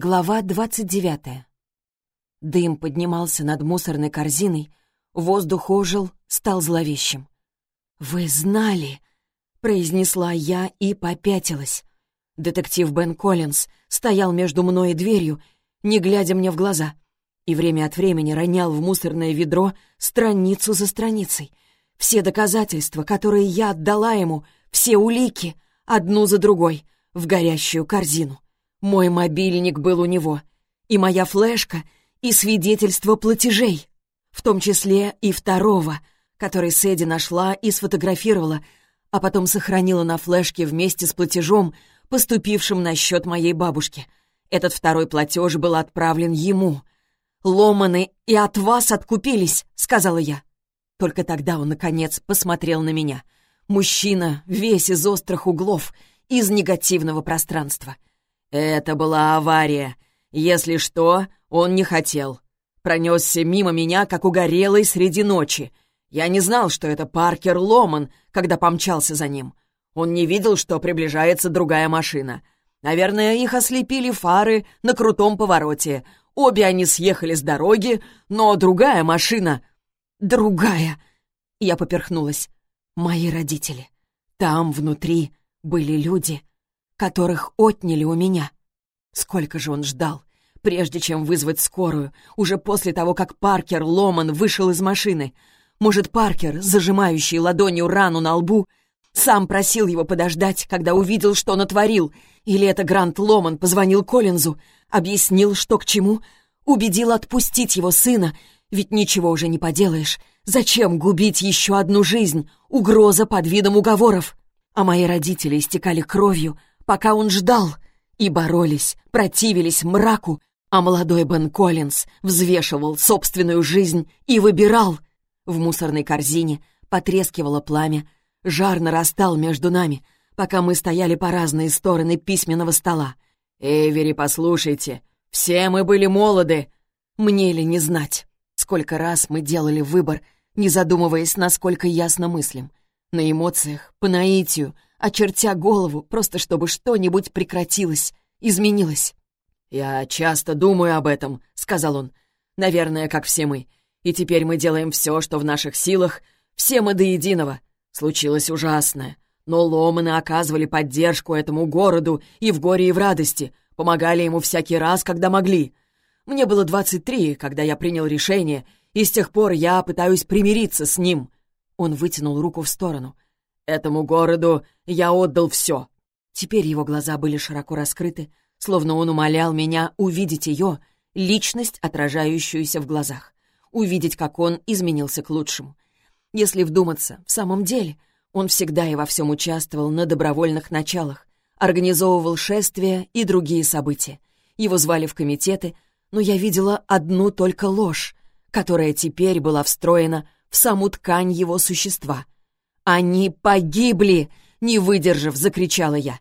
Глава двадцать девятая. Дым поднимался над мусорной корзиной, воздух ожил, стал зловещим. «Вы знали!» — произнесла я и попятилась. Детектив Бен Коллинз стоял между мной и дверью, не глядя мне в глаза, и время от времени ронял в мусорное ведро страницу за страницей. Все доказательства, которые я отдала ему, все улики, одну за другой, в горящую корзину. Мой мобильник был у него, и моя флешка, и свидетельство платежей, в том числе и второго, который Сэдди нашла и сфотографировала, а потом сохранила на флешке вместе с платежом, поступившим на счет моей бабушки. Этот второй платеж был отправлен ему. «Ломаны и от вас откупились», — сказала я. Только тогда он, наконец, посмотрел на меня. Мужчина, весь из острых углов, из негативного пространства — «Это была авария. Если что, он не хотел. Пронесся мимо меня, как угорелый среди ночи. Я не знал, что это Паркер Ломан, когда помчался за ним. Он не видел, что приближается другая машина. Наверное, их ослепили фары на крутом повороте. Обе они съехали с дороги, но другая машина... Другая! Я поперхнулась. Мои родители. Там, внутри, были люди которых отняли у меня. Сколько же он ждал, прежде чем вызвать скорую, уже после того, как Паркер Ломан вышел из машины. Может, Паркер, зажимающий ладонью рану на лбу, сам просил его подождать, когда увидел, что натворил, или это Грант Ломан позвонил Коллинзу, объяснил, что к чему, убедил отпустить его сына, ведь ничего уже не поделаешь. Зачем губить еще одну жизнь? Угроза под видом уговоров. А мои родители истекали кровью, пока он ждал, и боролись, противились мраку, а молодой Бен Коллинз взвешивал собственную жизнь и выбирал. В мусорной корзине потрескивало пламя, жар нарастал между нами, пока мы стояли по разные стороны письменного стола. «Эвери, послушайте, все мы были молоды!» Мне ли не знать, сколько раз мы делали выбор, не задумываясь, насколько ясно мыслим. На эмоциях, по наитию — очертя голову, просто чтобы что-нибудь прекратилось, изменилось. «Я часто думаю об этом», — сказал он. «Наверное, как все мы. И теперь мы делаем все, что в наших силах, все мы до единого. Случилось ужасное. Но Ломаны оказывали поддержку этому городу и в горе, и в радости, помогали ему всякий раз, когда могли. Мне было 23, когда я принял решение, и с тех пор я пытаюсь примириться с ним». Он вытянул руку в сторону — Этому городу я отдал все». Теперь его глаза были широко раскрыты, словно он умолял меня увидеть ее, личность, отражающуюся в глазах, увидеть, как он изменился к лучшему. Если вдуматься, в самом деле, он всегда и во всем участвовал на добровольных началах, организовывал шествия и другие события. Его звали в комитеты, но я видела одну только ложь, которая теперь была встроена в саму ткань его существа — «Они погибли!» — не выдержав, закричала я.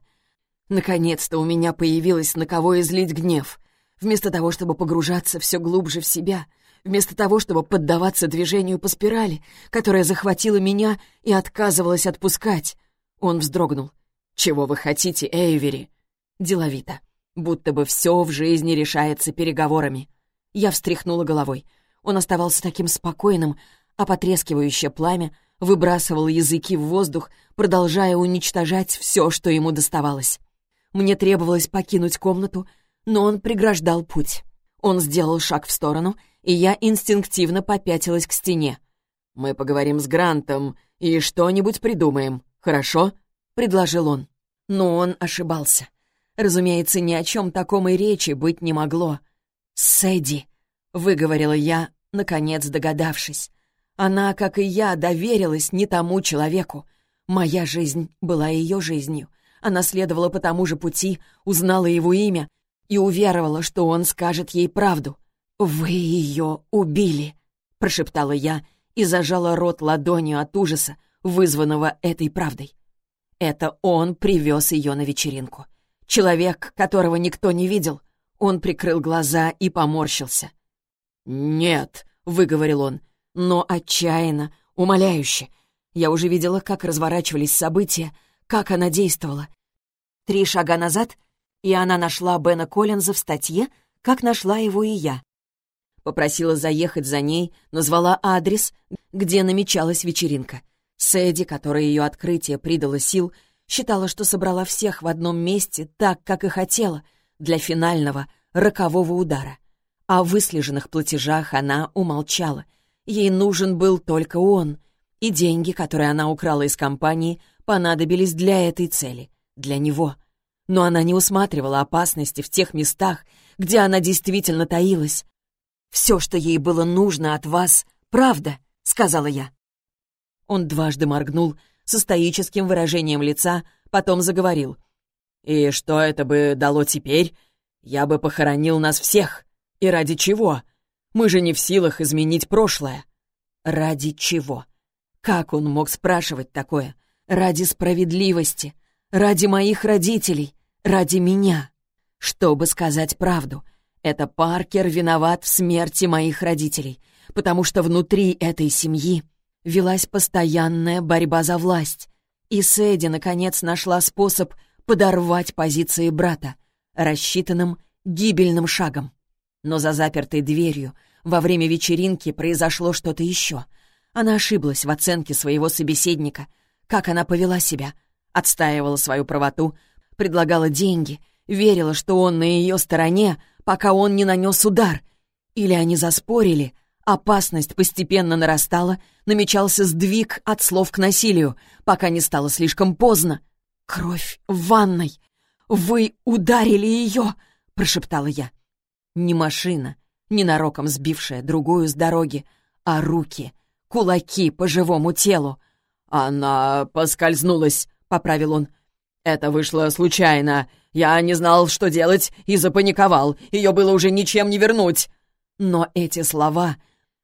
Наконец-то у меня появилось на кого излить гнев. Вместо того, чтобы погружаться все глубже в себя, вместо того, чтобы поддаваться движению по спирали, которая захватила меня и отказывалась отпускать, он вздрогнул. «Чего вы хотите, Эйвери?» Деловито. Будто бы все в жизни решается переговорами. Я встряхнула головой. Он оставался таким спокойным, а потрескивающее пламя выбрасывал языки в воздух, продолжая уничтожать все, что ему доставалось. Мне требовалось покинуть комнату, но он преграждал путь. Он сделал шаг в сторону, и я инстинктивно попятилась к стене. «Мы поговорим с Грантом и что-нибудь придумаем, хорошо?» — предложил он. Но он ошибался. Разумеется, ни о чем таком и речи быть не могло. «Сэдди», — выговорила я, наконец догадавшись. Она, как и я, доверилась не тому человеку. Моя жизнь была ее жизнью. Она следовала по тому же пути, узнала его имя и уверовала, что он скажет ей правду. «Вы ее убили», — прошептала я и зажала рот ладонью от ужаса, вызванного этой правдой. Это он привез ее на вечеринку. Человек, которого никто не видел. Он прикрыл глаза и поморщился. «Нет», — выговорил он, но отчаянно, умоляюще. Я уже видела, как разворачивались события, как она действовала. Три шага назад, И она нашла Бена Коллинза в статье, как нашла его и я. Попросила заехать за ней, назвала адрес, где намечалась вечеринка. Сэдди, которая ее открытие придало сил, считала, что собрала всех в одном месте так, как и хотела, для финального, рокового удара. О выслеженных платежах она умолчала. Ей нужен был только он, и деньги, которые она украла из компании, понадобились для этой цели, для него. Но она не усматривала опасности в тех местах, где она действительно таилась. «Все, что ей было нужно от вас, правда», — сказала я. Он дважды моргнул со стоическим выражением лица, потом заговорил. «И что это бы дало теперь? Я бы похоронил нас всех. И ради чего? Мы же не в силах изменить прошлое». «Ради чего?» Как он мог спрашивать такое? Ради справедливости, ради моих родителей, ради меня. Чтобы сказать правду, это Паркер виноват в смерти моих родителей, потому что внутри этой семьи велась постоянная борьба за власть. И Сэдди, наконец, нашла способ подорвать позиции брата, рассчитанным гибельным шагом. Но за запертой дверью во время вечеринки произошло что-то еще. Она ошиблась в оценке своего собеседника. Как она повела себя? Отстаивала свою правоту, предлагала деньги, верила, что он на ее стороне, пока он не нанес удар. Или они заспорили — Опасность постепенно нарастала, намечался сдвиг от слов к насилию, пока не стало слишком поздно. «Кровь в ванной! Вы ударили ее!» — прошептала я. Не машина, ненароком сбившая другую с дороги, а руки, кулаки по живому телу. «Она поскользнулась», — поправил он. «Это вышло случайно. Я не знал, что делать, и запаниковал. Ее было уже ничем не вернуть». Но эти слова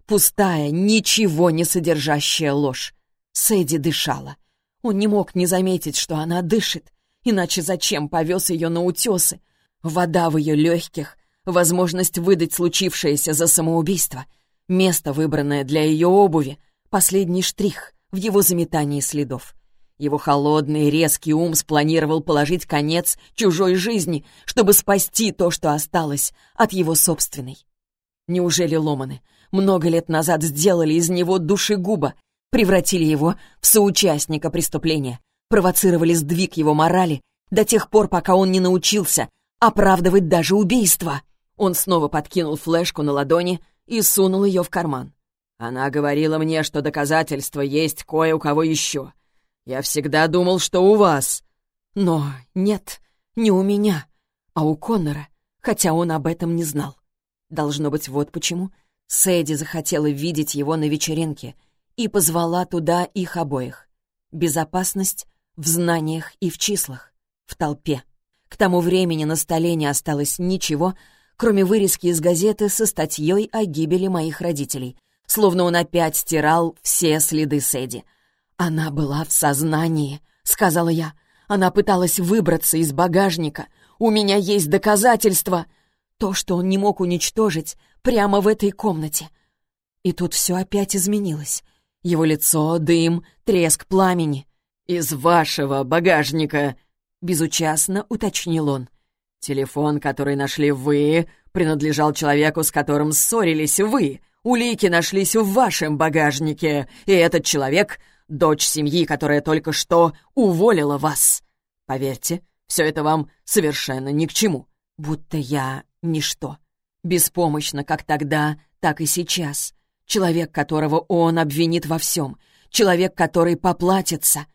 Пустая, ничего не содержащая ложь. Сэдди дышала. Он не мог не заметить, что она дышит. Иначе зачем повез ее на утесы? Вода в ее легких, возможность выдать случившееся за самоубийство, место, выбранное для ее обуви, последний штрих в его заметании следов. Его холодный, резкий ум спланировал положить конец чужой жизни, чтобы спасти то, что осталось от его собственной. Неужели ломаны много лет назад сделали из него душегуба, превратили его в соучастника преступления, провоцировали сдвиг его морали до тех пор, пока он не научился оправдывать даже убийство. Он снова подкинул флешку на ладони и сунул ее в карман. Она говорила мне, что доказательства есть кое у кого еще. Я всегда думал, что у вас. Но нет, не у меня, а у Коннора, хотя он об этом не знал. Должно быть, вот почему Сэдди захотела видеть его на вечеринке и позвала туда их обоих. Безопасность в знаниях и в числах, в толпе. К тому времени на столе не осталось ничего, кроме вырезки из газеты со статьей о гибели моих родителей, словно он опять стирал все следы Сэдди. «Она была в сознании», — сказала я. «Она пыталась выбраться из багажника. У меня есть доказательства!» То, что он не мог уничтожить прямо в этой комнате. И тут все опять изменилось. Его лицо, дым, треск пламени. «Из вашего багажника», — безучастно уточнил он. «Телефон, который нашли вы, принадлежал человеку, с которым ссорились вы. Улики нашлись в вашем багажнике, и этот человек — дочь семьи, которая только что уволила вас. Поверьте, все это вам совершенно ни к чему. Будто я ничто. Беспомощно как тогда, так и сейчас. Человек, которого он обвинит во всем. Человек, который поплатится.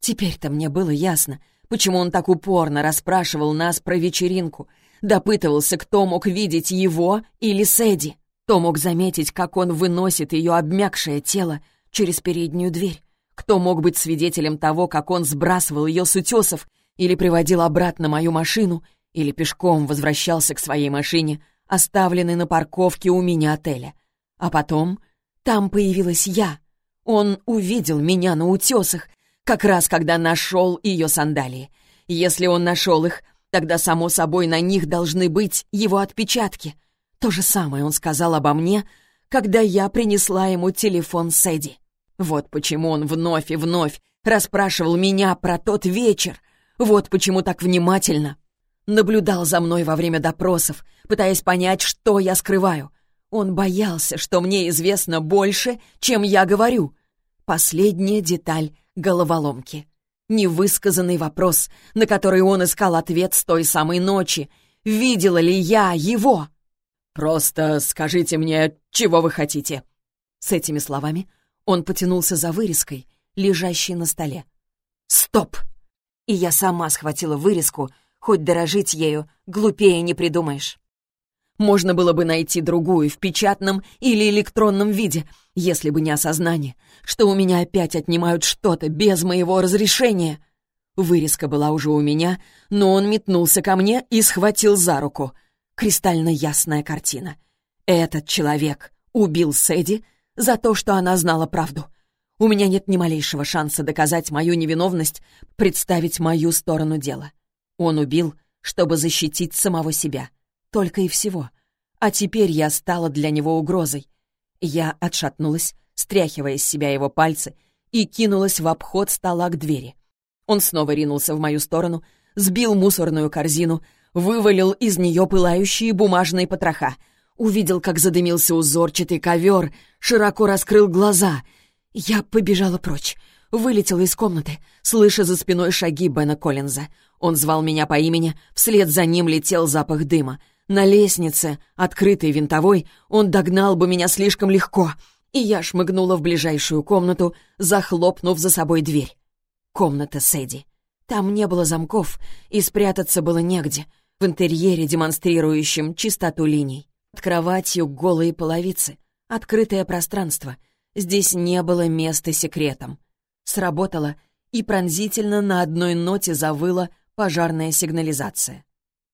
Теперь-то мне было ясно, почему он так упорно расспрашивал нас про вечеринку. Допытывался, кто мог видеть его или Сэдди. Кто мог заметить, как он выносит ее обмякшее тело через переднюю дверь. Кто мог быть свидетелем того, как он сбрасывал ее с утесов или приводил обратно мою машину, или пешком возвращался к своей машине, оставленной на парковке у меня отеля. А потом там появилась я. Он увидел меня на утесах, как раз когда нашел ее сандалии. Если он нашел их, тогда, само собой, на них должны быть его отпечатки. То же самое он сказал обо мне, когда я принесла ему телефон Сэдди. Вот почему он вновь и вновь расспрашивал меня про тот вечер. Вот почему так внимательно наблюдал за мной во время допросов, пытаясь понять, что я скрываю. Он боялся, что мне известно больше, чем я говорю. Последняя деталь головоломки. Невысказанный вопрос, на который он искал ответ с той самой ночи. Видела ли я его? «Просто скажите мне, чего вы хотите?» С этими словами он потянулся за вырезкой, лежащей на столе. «Стоп!» И я сама схватила вырезку, хоть дорожить ею глупее не придумаешь. Можно было бы найти другую в печатном или электронном виде, если бы не осознание, что у меня опять отнимают что-то без моего разрешения. Вырезка была уже у меня, но он метнулся ко мне и схватил за руку. Кристально ясная картина. Этот человек убил Сэдди за то, что она знала правду. У меня нет ни малейшего шанса доказать мою невиновность, представить мою сторону дела. Он убил, чтобы защитить самого себя. Только и всего. А теперь я стала для него угрозой. Я отшатнулась, стряхивая с себя его пальцы, и кинулась в обход стола к двери. Он снова ринулся в мою сторону, сбил мусорную корзину, вывалил из нее пылающие бумажные потроха, увидел, как задымился узорчатый ковер, широко раскрыл глаза. Я побежала прочь, вылетела из комнаты, слыша за спиной шаги Бена Коллинза. Он звал меня по имени, вслед за ним летел запах дыма. На лестнице, открытой винтовой, он догнал бы меня слишком легко, и я шмыгнула в ближайшую комнату, захлопнув за собой дверь. Комната Сэдди. Там не было замков, и спрятаться было негде, в интерьере, демонстрирующем чистоту линий. Под кроватью голые половицы, открытое пространство. Здесь не было места секретам. Сработало, и пронзительно на одной ноте завыла пожарная сигнализация.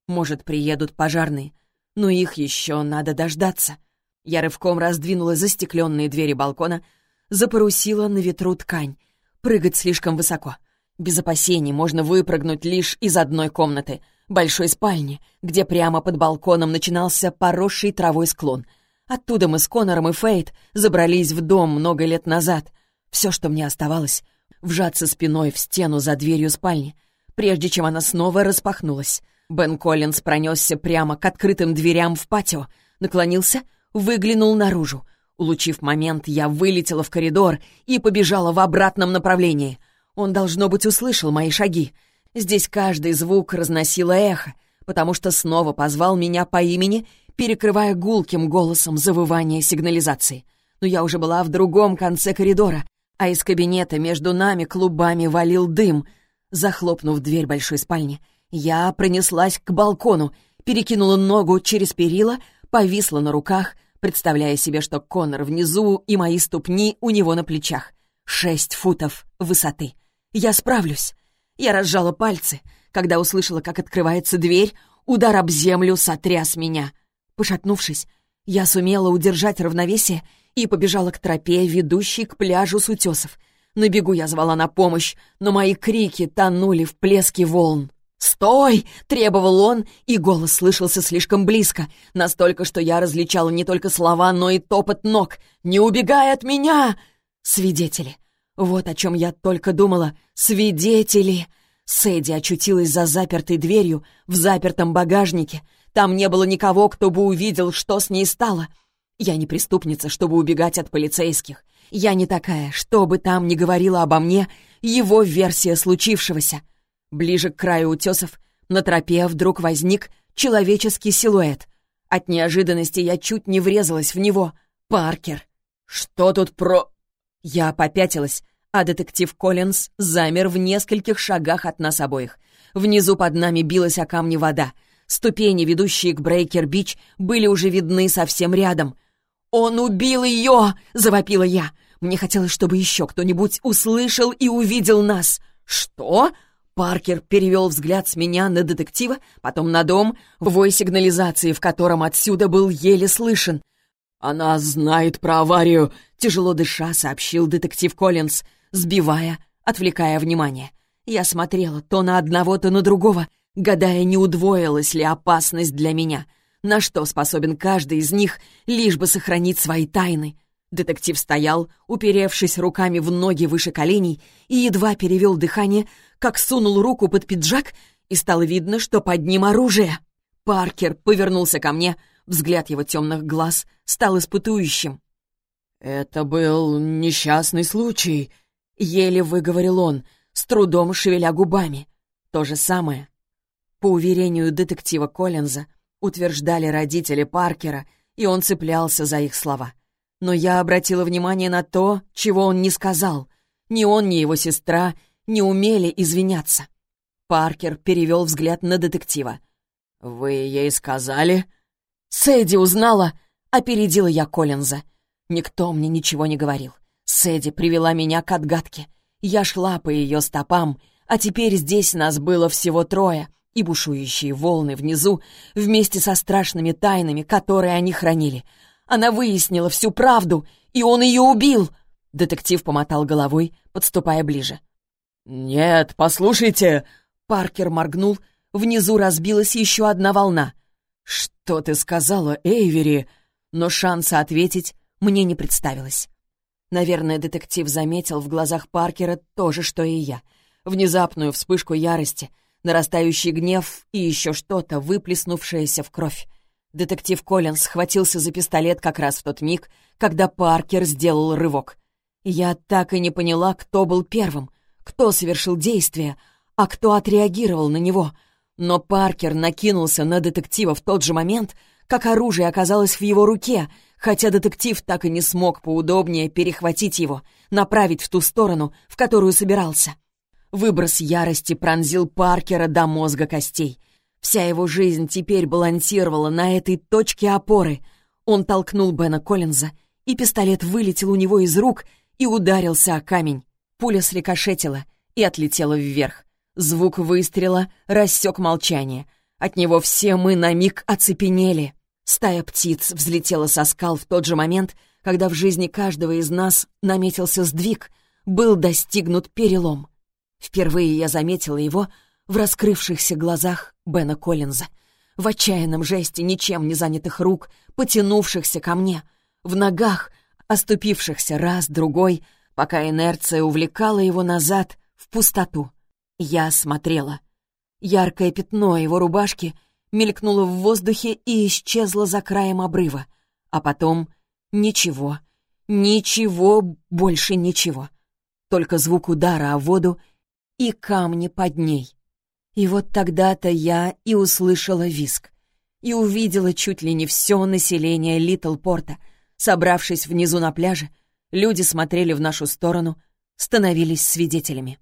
Может, приедут пожарные, но их еще надо дождаться. Я рывком раздвинула застекленные двери балкона, запорусила на ветру ткань. Прыгать слишком высоко. Без опасений можно выпрыгнуть лишь из одной комнаты — большой спальни, где прямо под балконом начинался поросший травой склон. Оттуда мы с Конором и Фейт забрались в дом много лет назад. Все, что мне оставалось — вжаться спиной в стену за дверью спальни, прежде чем она снова распахнулась. Бен Коллинз пронесся прямо к открытым дверям в патио, наклонился, выглянул наружу. Улучив момент, я вылетела в коридор и побежала в обратном направлении. Он, должно быть, услышал мои шаги — Здесь каждый звук разносило эхо, потому что снова позвал меня по имени, перекрывая гулким голосом завывание сигнализации. Но я уже была в другом конце коридора, а из кабинета между нами клубами валил дым. Захлопнув дверь большой спальни, я пронеслась к балкону, перекинула ногу через перила, повисла на руках, представляя себе, что Конор внизу и мои ступни у него на плечах. Шесть футов высоты. Я справлюсь. Я разжала пальцы, когда услышала, как открывается дверь, удар об землю сотряс меня. Пошатнувшись, я сумела удержать равновесие и побежала к тропе, ведущей к пляжу с утесов. На бегу я звала на помощь, но мои крики тонули в плеске волн. «Стой!» — требовал он, и голос слышался слишком близко, настолько, что я различала не только слова, но и топот ног. «Не убегай от меня!» Свидетели. Вот о чем я только думала. Свидетели! Сэдди очутилась за запертой дверью, в запертом багажнике. Там не было никого, кто бы увидел, что с ней стало. Я не преступница, чтобы убегать от полицейских. Я не такая, что бы там ни говорила обо мне, его версия случившегося. Ближе к краю утесов на тропе вдруг возник человеческий силуэт. От неожиданности я чуть не врезалась в него. Паркер. «Что тут про...» Я попятилась, а детектив Коллинз замер в нескольких шагах от нас обоих. Внизу под нами билась о камни вода. Ступени, ведущие к Брейкер-Бич, были уже видны совсем рядом. «Он убил ее!» — завопила я. Мне хотелось, чтобы еще кто-нибудь услышал и увидел нас. «Что?» Паркер перевел взгляд с меня на детектива, потом на дом, вой сигнализации, в котором отсюда был еле слышен. «Она знает про аварию», — тяжело дыша сообщил детектив Коллинз, сбивая, отвлекая внимание. Я смотрела то на одного, то на другого, гадая, не удвоилась ли опасность для меня, на что способен каждый из них, лишь бы сохранить свои тайны. Детектив стоял, уперевшись руками в ноги выше коленей, и едва перевел дыхание, как сунул руку под пиджак и стало видно, что под ним оружие. Паркер повернулся ко мне, взгляд его темных глаз стал испытующим. «Это был несчастный случай», — еле выговорил он, с трудом шевеля губами. То же самое. По уверению детектива Коллинза, утверждали родители Паркера, и он цеплялся за их слова. Но я обратила внимание на то, чего он не сказал. Ни он, ни его сестра не умели извиняться. Паркер перевел взгляд на детектива. «Вы ей сказали?» «Сэдди узнала!» — опередила я Коллинза. Никто мне ничего не говорил. Сэдди привела меня к отгадке. Я шла по ее стопам, а теперь здесь нас было всего трое, и бушующие волны внизу вместе со страшными тайнами, которые они хранили. Она выяснила всю правду, и он ее убил. Детектив помотал головой, подступая ближе. «Нет, послушайте!» Паркер моргнул, внизу разбилась еще одна волна. «Что ты сказала, Эйвери?» Но шанса ответить мне не представилось. Наверное, детектив заметил в глазах Паркера то же, что и я. Внезапную вспышку ярости, нарастающий гнев и еще что-то, выплеснувшееся в кровь. Детектив Коллинс схватился за пистолет как раз в тот миг, когда Паркер сделал рывок. Я так и не поняла, кто был первым, кто совершил действие, а кто отреагировал на него. Но Паркер накинулся на детектива в тот же момент, как оружие оказалось в его руке, хотя детектив так и не смог поудобнее перехватить его, направить в ту сторону, в которую собирался. Выброс ярости пронзил Паркера до мозга костей. Вся его жизнь теперь балансировала на этой точке опоры. Он толкнул Бена Коллинза, и пистолет вылетел у него из рук и ударился о камень. Пуля срикошетила и отлетела вверх. Звук выстрела рассек молчание. От него все мы на миг оцепенели. Стая птиц взлетела со скал в тот же момент, когда в жизни каждого из нас наметился сдвиг, был достигнут перелом. Впервые я заметила его в раскрывшихся глазах Бена Коллинза, в отчаянном жесте ничем не занятых рук, потянувшихся ко мне, в ногах, оступившихся раз, другой, пока инерция увлекала его назад в пустоту. Я смотрела. Яркое пятно его рубашки мелькнуло в воздухе и исчезло за краем обрыва. А потом ничего, ничего, больше ничего. Только звук удара о воду и камни под ней. И вот тогда-то я и услышала виск. И увидела чуть ли не все население Литлпорта. Собравшись внизу на пляже, люди смотрели в нашу сторону, становились свидетелями.